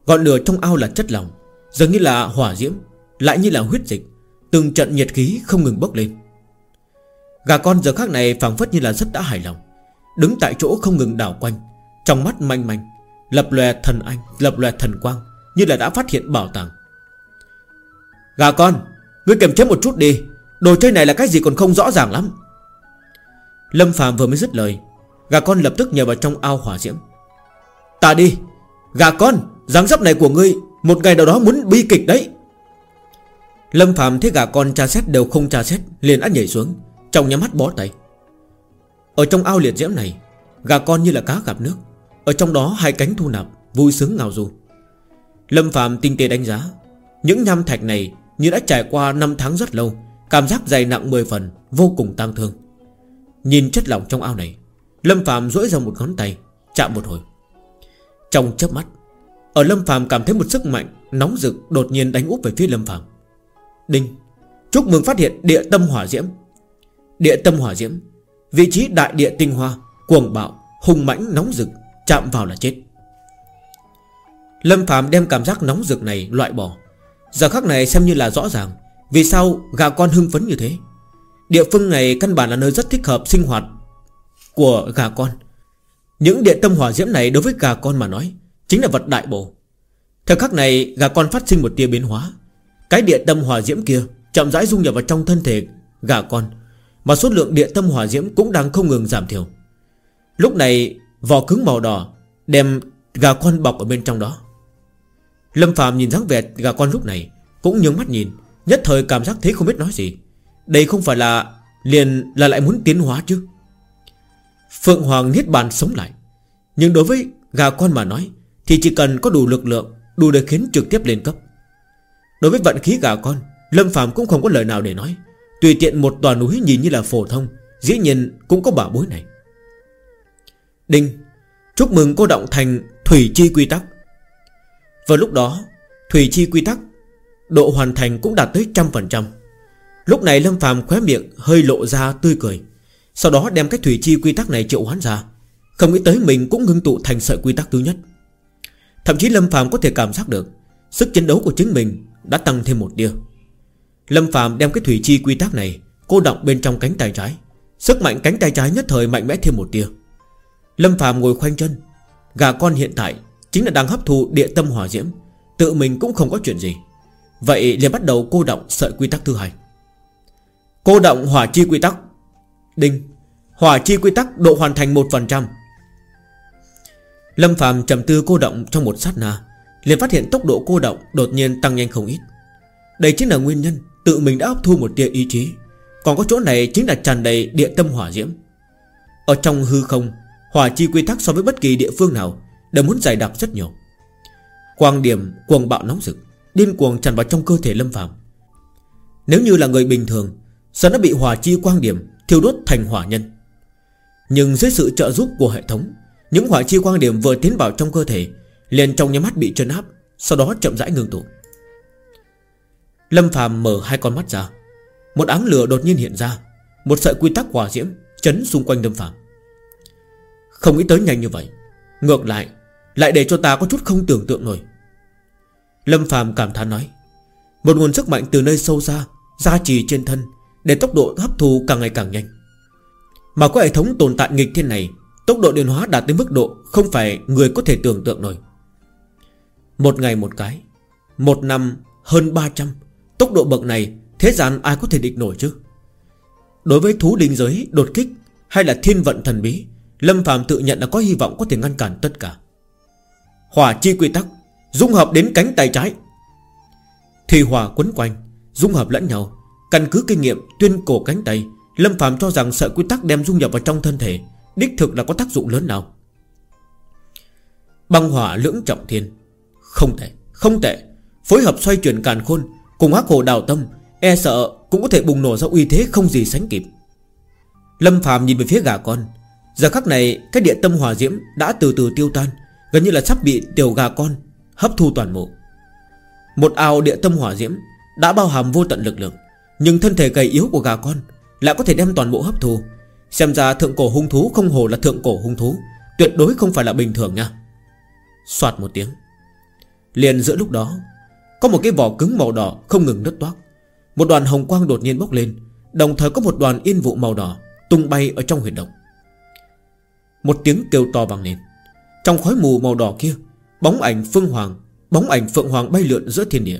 Ngọn lửa trong ao là chất lỏng, Dường như là hỏa diễm, Lại như là huyết dịch, Từng trận nhiệt khí không ngừng bốc lên. Gà con giờ khác này phảng phất như là rất đã hài lòng. Đứng tại chỗ không ngừng đảo quanh, Trong mắt manh manh, Lập lòe thần anh, Lập lòe thần quang, Như là đã phát hiện bảo tàng. Gà con, Ngươi kiềm chế một chút đi, Đồ chơi này là cái gì còn không rõ ràng lắm. Lâm Phạm vừa mới dứt lời, Gà con lập tức nhờ vào trong ao hỏa diễm. Ta đi, Gà con, dáng dấp này của ngươi, Một ngày nào đó muốn bi kịch đấy. Lâm Phạm thấy gà con tra xét đều không tra xét, Liền đã nhảy xuống. Trong nhắm mắt bó tay. Ở trong ao liệt diễm này, Gà con như là cá gặp nước. Ở trong đó hai cánh thu nạp, Vui sướng ngào du. Lâm Phạm tinh tế đánh giá, Những nham thạch này như đã trải qua năm tháng rất lâu, Cảm giác dày nặng 10 phần, Vô cùng tang thương. Nhìn chất lỏng trong ao này, Lâm Phạm duỗi ra một ngón tay, Chạm một hồi. Trong chớp mắt, Ở Lâm Phạm cảm thấy một sức mạnh Nóng rực đột nhiên đánh úp về phía Lâm Phạm Đinh, Chúc mừng phát hiện địa tâm hỏa diễm. Địa tâm hỏa diễm Vị trí đại địa tinh hoa Cuồng bạo, hùng mãnh nóng rực Chạm vào là chết. Lâm Phạm đem cảm giác nóng rực này loại bỏ. Giờ khắc này xem như là rõ ràng Vì sao gà con hưng phấn như thế? Địa phương này căn bản là nơi rất thích hợp sinh hoạt Của gà con. Những địa tâm hỏa diễm này đối với gà con mà nói Chính là vật đại bổ. Thời khắc này gà con phát sinh một tia biến hóa. Cái địa tâm hỏa diễm kia Chậm rãi dung nhập vào trong thân thể gà con. Mà số lượng địa tâm hỏa diễm Cũng đang không ngừng giảm thiểu. Lúc này, vỏ cứng màu đỏ Đem gà con bọc ở bên trong đó. Lâm Phạm nhìn dáng vẻ gà con lúc này Cũng nhướng mắt nhìn, Nhất thời cảm giác thế không biết nói gì. Đây không phải là Liền là lại muốn tiến hóa chứ? Phượng Hoàng Niết Bàn sống lại. Nhưng đối với gà con mà nói, Thì chỉ cần có đủ lực lượng, Đủ để khiến trực tiếp lên cấp. Đối với vận khí gà con, Lâm Phạm cũng không có lời nào để nói. Tùy tiện một tòa núi nhìn như là phổ thông, Dĩ nhiên cũng có bảo bối này. Đinh, Chúc mừng cô động thành Thủy Chi Quy Tắc. Vào lúc đó, Thủy Chi Quy Tắc Độ hoàn thành cũng đạt tới trăm phần trăm. Lúc này Lâm phàm khóe miệng hơi lộ ra tươi cười, Sau đó đem cái Thủy Chi Quy Tắc này triệu hoán ra. Không nghĩ tới mình cũng ngưng tụ thành sợi quy tắc thứ nhất. Thậm chí Lâm phàm có thể cảm giác được Sức chiến đấu của chính mình đã tăng thêm một điều Lâm Phạm đem cái thủy chi quy tắc này Cô động bên trong cánh tay trái. Sức mạnh cánh tay trái nhất thời mạnh mẽ thêm một tia. Lâm Phạm ngồi khoanh chân. Gà con hiện tại Chính là đang hấp thụ địa tâm hỏa diễm, Tự mình cũng không có chuyện gì. Vậy liền bắt đầu cô động sợi quy tắc thứ hai. Cô động hỏa chi quy tắc. Đinh. Hỏa chi quy tắc độ hoàn thành 1% Lâm Phạm trầm tư cô động trong một sát na, liền phát hiện tốc độ cô động đột nhiên tăng nhanh không ít. Đây chính là nguyên nhân Tự mình đã hấp thu một tia ý chí. Còn có chỗ này chính là tràn đầy địa tâm hỏa diễm. Ở trong hư không, Hỏa chi quy tắc so với bất kỳ địa phương nào Đều muốn giải đọc rất nhiều. Quang điểm, cuồng bạo nóng rực, Điên cuồng tràn vào trong cơ thể Lâm phàm. Nếu như là người bình thường Sẽ đã bị hỏa chi quang điểm Thiêu đốt thành hỏa nhân. Nhưng dưới sự trợ giúp của hệ thống, Những hỏa chi quang điểm vừa tiến vào trong cơ thể Liền trong nhà mắt bị trấn áp, Sau đó chậm rãi ngừng tụ. Lâm Phạm mở hai con mắt ra. Một áng lửa đột nhiên hiện ra, Một sợi quy tắc hỏa diễm Chấn xung quanh Lâm Phạm Không nghĩ tới nhanh như vậy, Ngược lại Lại để cho ta có chút không tưởng tượng nổi. Lâm Phạm cảm thán nói, Một nguồn sức mạnh từ nơi sâu xa, Gia trì trên thân, Để tốc độ hấp thu càng ngày càng nhanh. Mà có hệ thống tồn tại nghịch thiên này, Tốc độ điện hóa đạt tới mức độ Không phải người có thể tưởng tượng nổi. Một ngày một cái, Một năm hơn 300 Tốc độ bậc này, Thế gian ai có thể địch nổi chứ? Đối với thú linh giới, đột kích Hay là thiên vận thần bí, Lâm Phạm tự nhận là có hy vọng có thể ngăn cản tất cả. Hỏa chi quy tắc, Dung hợp đến cánh tay trái. Thì hỏa quấn quanh, Dung hợp lẫn nhau. Căn cứ kinh nghiệm, tuyên cổ cánh tay, Lâm Phạm cho rằng sợi quy tắc đem dung nhập vào trong thân thể, Đích thực là có tác dụng lớn nào. Băng hỏa lưỡng trọng thiên. Không tệ không tệ Phối hợp xoay chuyển càn khôn Cùng ác hồ đào tâm E sợ cũng có thể bùng nổ ra uy thế không gì sánh kịp. Lâm phàm nhìn về phía gà con. Giờ khắc này, cái địa tâm hỏa diễm Đã từ từ tiêu tan, Gần như là sắp bị tiểu gà con Hấp thu toàn bộ. Một ao địa tâm hỏa diễm Đã bao hàm vô tận lực lượng, Nhưng thân thể gầy yếu của gà con Lại có thể đem toàn bộ hấp thu. Xem ra thượng cổ hung thú không hồ là thượng cổ hung thú, Tuyệt đối không phải là bình thường nha. Xoạt một tiếng. Liền giữa lúc đó có một cái vỏ cứng màu đỏ không ngừng nứt toác. Một đoàn hồng quang đột nhiên bốc lên, Đồng thời có một đoàn yên vụ màu đỏ Tung bay ở trong huyệt động. Một tiếng kêu to vang lên. Trong khói mù màu đỏ kia, Bóng ảnh phương hoàng, Bóng ảnh phượng hoàng bay lượn giữa thiên địa.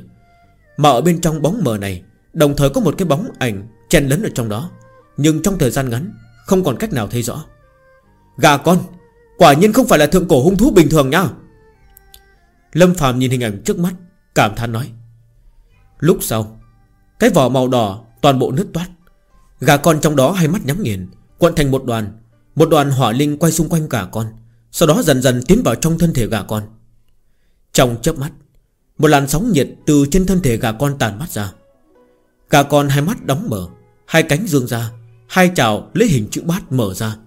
Mà ở bên trong bóng mờ này, Đồng thời có một cái bóng ảnh chen lấn ở trong đó, Nhưng trong thời gian ngắn, Không còn cách nào thấy rõ. Gà con, Quả nhiên không phải là thượng cổ hung thú bình thường nha. Lâm Phạm nhìn hình ảnh trước mắt Cảm thán nói. Lúc sau, Cái vỏ màu đỏ toàn bộ nứt toát. Gà con trong đó hai mắt nhắm nghiền Quận thành một đoàn. Một đoàn hỏa linh quay xung quanh gà con, Sau đó dần dần tiến vào trong thân thể gà con. Trong chớp mắt, Một làn sóng nhiệt từ trên thân thể gà con tàn mắt ra. Gà con hai mắt đóng mở, Hai cánh dương ra, Hai chảo lấy hình chữ bát mở ra.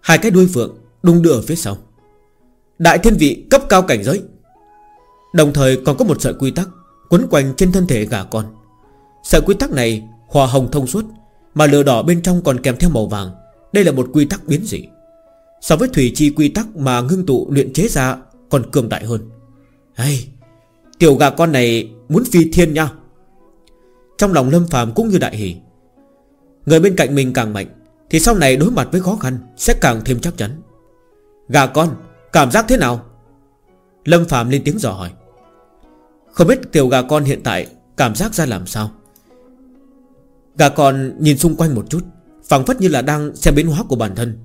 Hai cái đuôi phượng đung đưa ở phía sau. Đại thiên vị cấp cao cảnh giới Đồng thời còn có một sợi quy tắc Quấn quanh trên thân thể gà con. Sợi quy tắc này hòa hồng thông suốt, Mà lửa đỏ bên trong còn kèm theo màu vàng. Đây là một quy tắc biến dị. So với thủy chi quy tắc mà ngưng tụ luyện chế ra Còn cường đại hơn. Hay Tiểu gà con này muốn phi thiên nha. Trong lòng Lâm phàm cũng như đại hỷ Người bên cạnh mình càng mạnh, Thì sau này đối mặt với khó khăn Sẽ càng thêm chắc chắn. Gà con, Cảm giác thế nào? Lâm Phạm lên tiếng dò hỏi. Không biết tiểu gà con hiện tại Cảm giác ra làm sao? Gà con nhìn xung quanh một chút, phảng phất như là đang xem biến hóa của bản thân.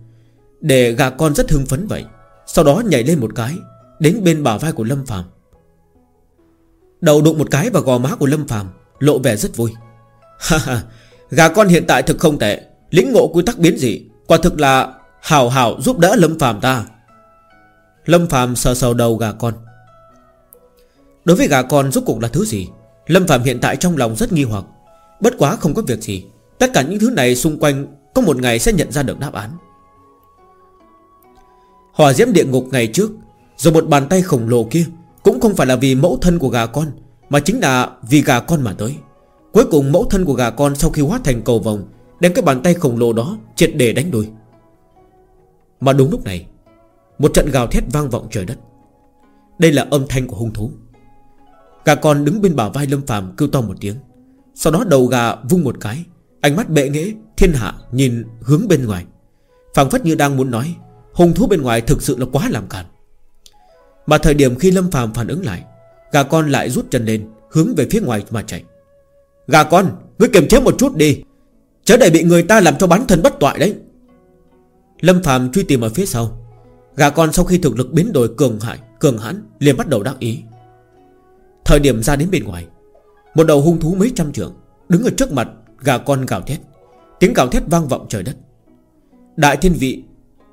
Để gà con rất hưng phấn vậy, Sau đó nhảy lên một cái, Đến bên bả vai của Lâm Phạm Đầu đụng một cái vào gò má của Lâm Phạm Lộ vẻ rất vui. Ha ha, Gà con hiện tại thực không tệ, Lĩnh ngộ quy tắc biến dị, Quả thực là hào hào giúp đỡ Lâm Phạm ta. Lâm Phạm sờ sờ đầu gà con. Đối với gà con rốt cuộc là thứ gì? Lâm Phạm hiện tại trong lòng rất nghi hoặc. Bất quá không có việc gì. Tất cả những thứ này xung quanh, Có một ngày sẽ nhận ra được đáp án. Hỏa diễm địa ngục ngày trước Rồi một bàn tay khổng lồ kia Cũng không phải là vì mẫu thân của gà con, Mà chính là vì gà con mà tới. Cuối cùng mẫu thân của gà con sau khi hóa thành cầu vòng Đem cái bàn tay khổng lồ đó Triệt để đánh đuôi. Mà đúng lúc này, một trận gào thét vang vọng trời đất. Đây là âm thanh của hung thú. Gà con đứng bên bả vai Lâm phàm kêu to một tiếng. Sau đó đầu gà vung một cái, Ánh mắt bệ nghễ, thiên hạ Nhìn hướng bên ngoài. Phảng phất như đang muốn nói hùng thú bên ngoài thực sự là quá làm cản Mà thời điểm khi Lâm phàm phản ứng lại, Gà con lại rút chân lên, Hướng về phía ngoài mà chạy. Gà con, Ngươi kiềm chế một chút đi. Chớ để bị người ta làm cho bán thân bất toại đấy. Lâm phàm truy tìm ở phía sau. Gà con sau khi thực lực biến đổi cường hại, Cường hãn, liền bắt đầu đắc ý. Thời điểm ra đến bên ngoài, Một đầu hung thú mấy trăm trượng Đứng ở trước mặt gà con gào thét. Tiếng gào thét vang vọng trời đất. Đại thiên vị,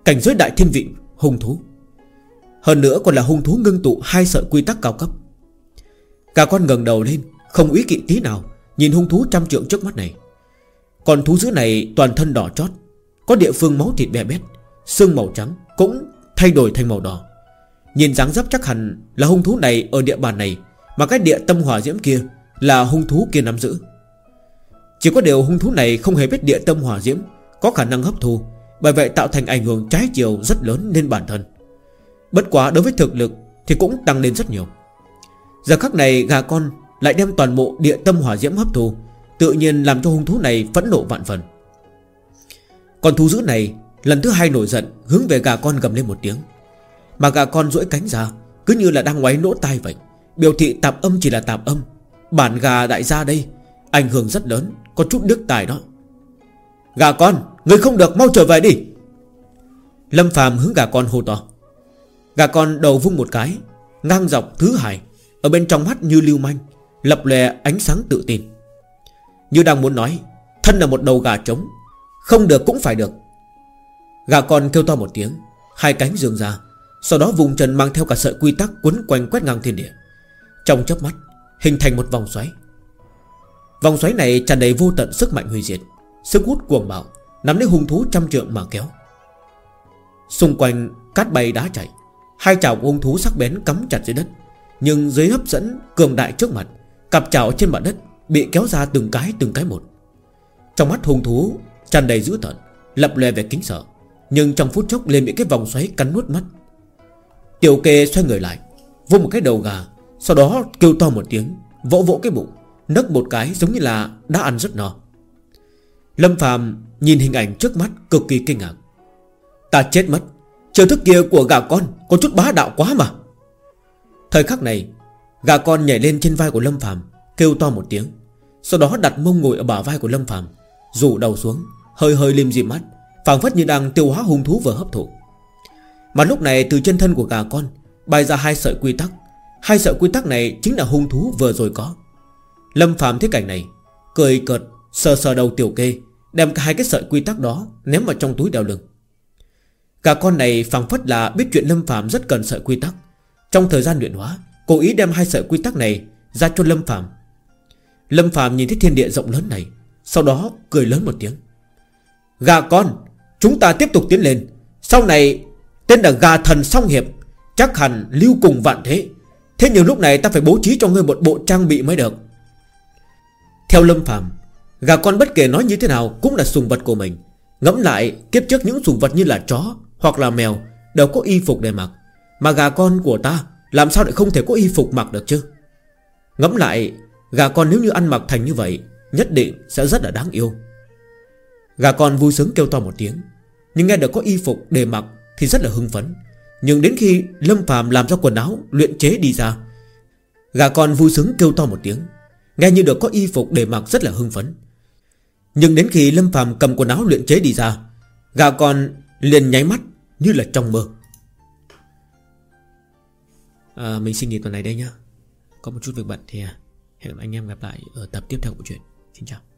Cảnh giới đại thiên vị hung thú. Hơn nữa còn là hung thú ngưng tụ Hai sợi quy tắc cao cấp. Gà con ngẩng đầu lên, Không ý kỵ tí nào, Nhìn hung thú trăm trượng trước mắt này. Còn thú dữ này toàn thân đỏ chót, Có địa phương máu thịt bè bét, Xương màu trắng cũng Thay đổi thành màu đỏ. Nhìn dáng dấp chắc hẳn là hung thú này ở địa bàn này mà cái địa tâm hỏa diễm kia Là hung thú kia nắm giữ. Chỉ có điều hung thú này không hề biết địa tâm hỏa diễm, Có khả năng hấp thu, Bởi vậy tạo thành ảnh hưởng trái chiều rất lớn lên bản thân. Bất quá đối với thực lực Thì cũng tăng lên rất nhiều. Giờ khắc này gà con lại đem toàn bộ địa tâm hỏa diễm hấp thu, Tự nhiên làm cho hung thú này phẫn nộ vạn phần. Còn thú dữ này Lần thứ hai nổi giận, Hướng về gà con gầm lên một tiếng. Mà gà con duỗi cánh ra, Cứ như là đang ngoáy nỗ tai vậy. Biểu thị tạp âm chỉ là tạp âm. Bản gà đại gia đây, Ảnh hưởng rất lớn, Có chút đức tài đó. Gà con, Người không được, mau trở về đi. Lâm phàm hướng gà con hô to. Gà con đầu vung một cái, Ngang dọc thứ hải Ở bên trong mắt như lưu manh, Lập lè ánh sáng tự tin. Như đang muốn nói, Thân là một đầu gà trống, Không được cũng phải được. Gà con kêu to một tiếng, Hai cánh dường ra, Sau đó vùng trần mang theo cả sợi quy tắc Quấn quanh quét ngang thiên địa. Trong chớp mắt, Hình thành một vòng xoáy. Vòng xoáy này tràn đầy vô tận sức mạnh hủy diệt, Sức hút cuồng bạo, Nắm lấy hung thú trăm trượng mà kéo. Xung quanh, cát bay đá chảy Hai chảo hung thú sắc bén cắm chặt dưới đất, Nhưng dưới hấp dẫn cường đại trước mặt, Cặp chảo trên mặt đất Bị kéo ra từng cái từng cái một. Trong mắt hung thú tràn đầy dữ tợn, Lập lè về kính sợ, Nhưng trong phút chốc lên bị cái vòng xoáy cắn nuốt mắt Tiểu kê xoay người lại Vô một cái đầu gà sau đó kêu to một tiếng, Vỗ vỗ cái bụng, Nấc một cái giống như là đã ăn rất no. Lâm Phạm nhìn hình ảnh trước mắt cực kỳ kinh ngạc. Ta chết mất, Chiêu thức kia của gà con Có chút bá đạo quá mà. Thời khắc này, Gà con nhảy lên trên vai của Lâm Phạm Kêu to một tiếng. Sau đó đặt mông ngồi ở bả vai của Lâm Phạm Rủ đầu xuống, Hơi hơi liêm dị mắt, phảng phất như đang tiêu hóa hung thú vừa hấp thụ. Mà lúc này từ chân thân của gà con, Bay ra hai sợi quy tắc Hai sợi quy tắc này chính là hung thú vừa rồi có. Lâm Phạm thấy cảnh này, Cười cợt, Sờ sờ đầu tiểu kê, Đem cả hai cái sợi quy tắc đó Ném vào trong túi đeo lưng. Cả con này phảng phất là biết chuyện Lâm Phạm rất cần sợi quy tắc. Trong thời gian luyện hóa, Cố ý đem hai sợi quy tắc này Ra cho Lâm Phạm Lâm Phạm nhìn thấy thiên địa rộng lớn này, Sau đó cười lớn một tiếng. Gà con, Chúng ta tiếp tục tiến lên. Sau này, tên là gà thần song hiệp, Chắc hẳn lưu cùng vạn thế. Thế nhưng lúc này ta phải bố trí cho ngươi một bộ trang bị mới được. Theo Lâm Phạm Gà con bất kể nói như thế nào Cũng là sùng vật của mình. Ngẫm lại, kiếp trước những sùng vật như là chó Hoặc là mèo Đều có y phục để mặc. Mà gà con của ta, Làm sao lại không thể có y phục mặc được chứ? Ngẫm lại, Gà con nếu như ăn mặc thành như vậy, Nhất định sẽ rất là đáng yêu. Gà con vui sướng kêu to một tiếng, Nhưng nghe được có y phục để mặc Thì rất là hưng phấn. Nhưng đến khi Lâm phàm làm ra quần áo Luyện chế đi ra Gà con vui sướng kêu to một tiếng Nghe như được có y phục để mặc rất là hưng phấn. Nhưng đến khi Lâm phàm cầm quần áo luyện chế đi ra Gà con liền nháy mắt Như là trong mơ. À, Mình xin nghỉ tuần này đây nhá. Có một chút việc bận thì à, hẹn hẹn anh em gặp lại Ở tập tiếp theo của chuyện. Xin chào.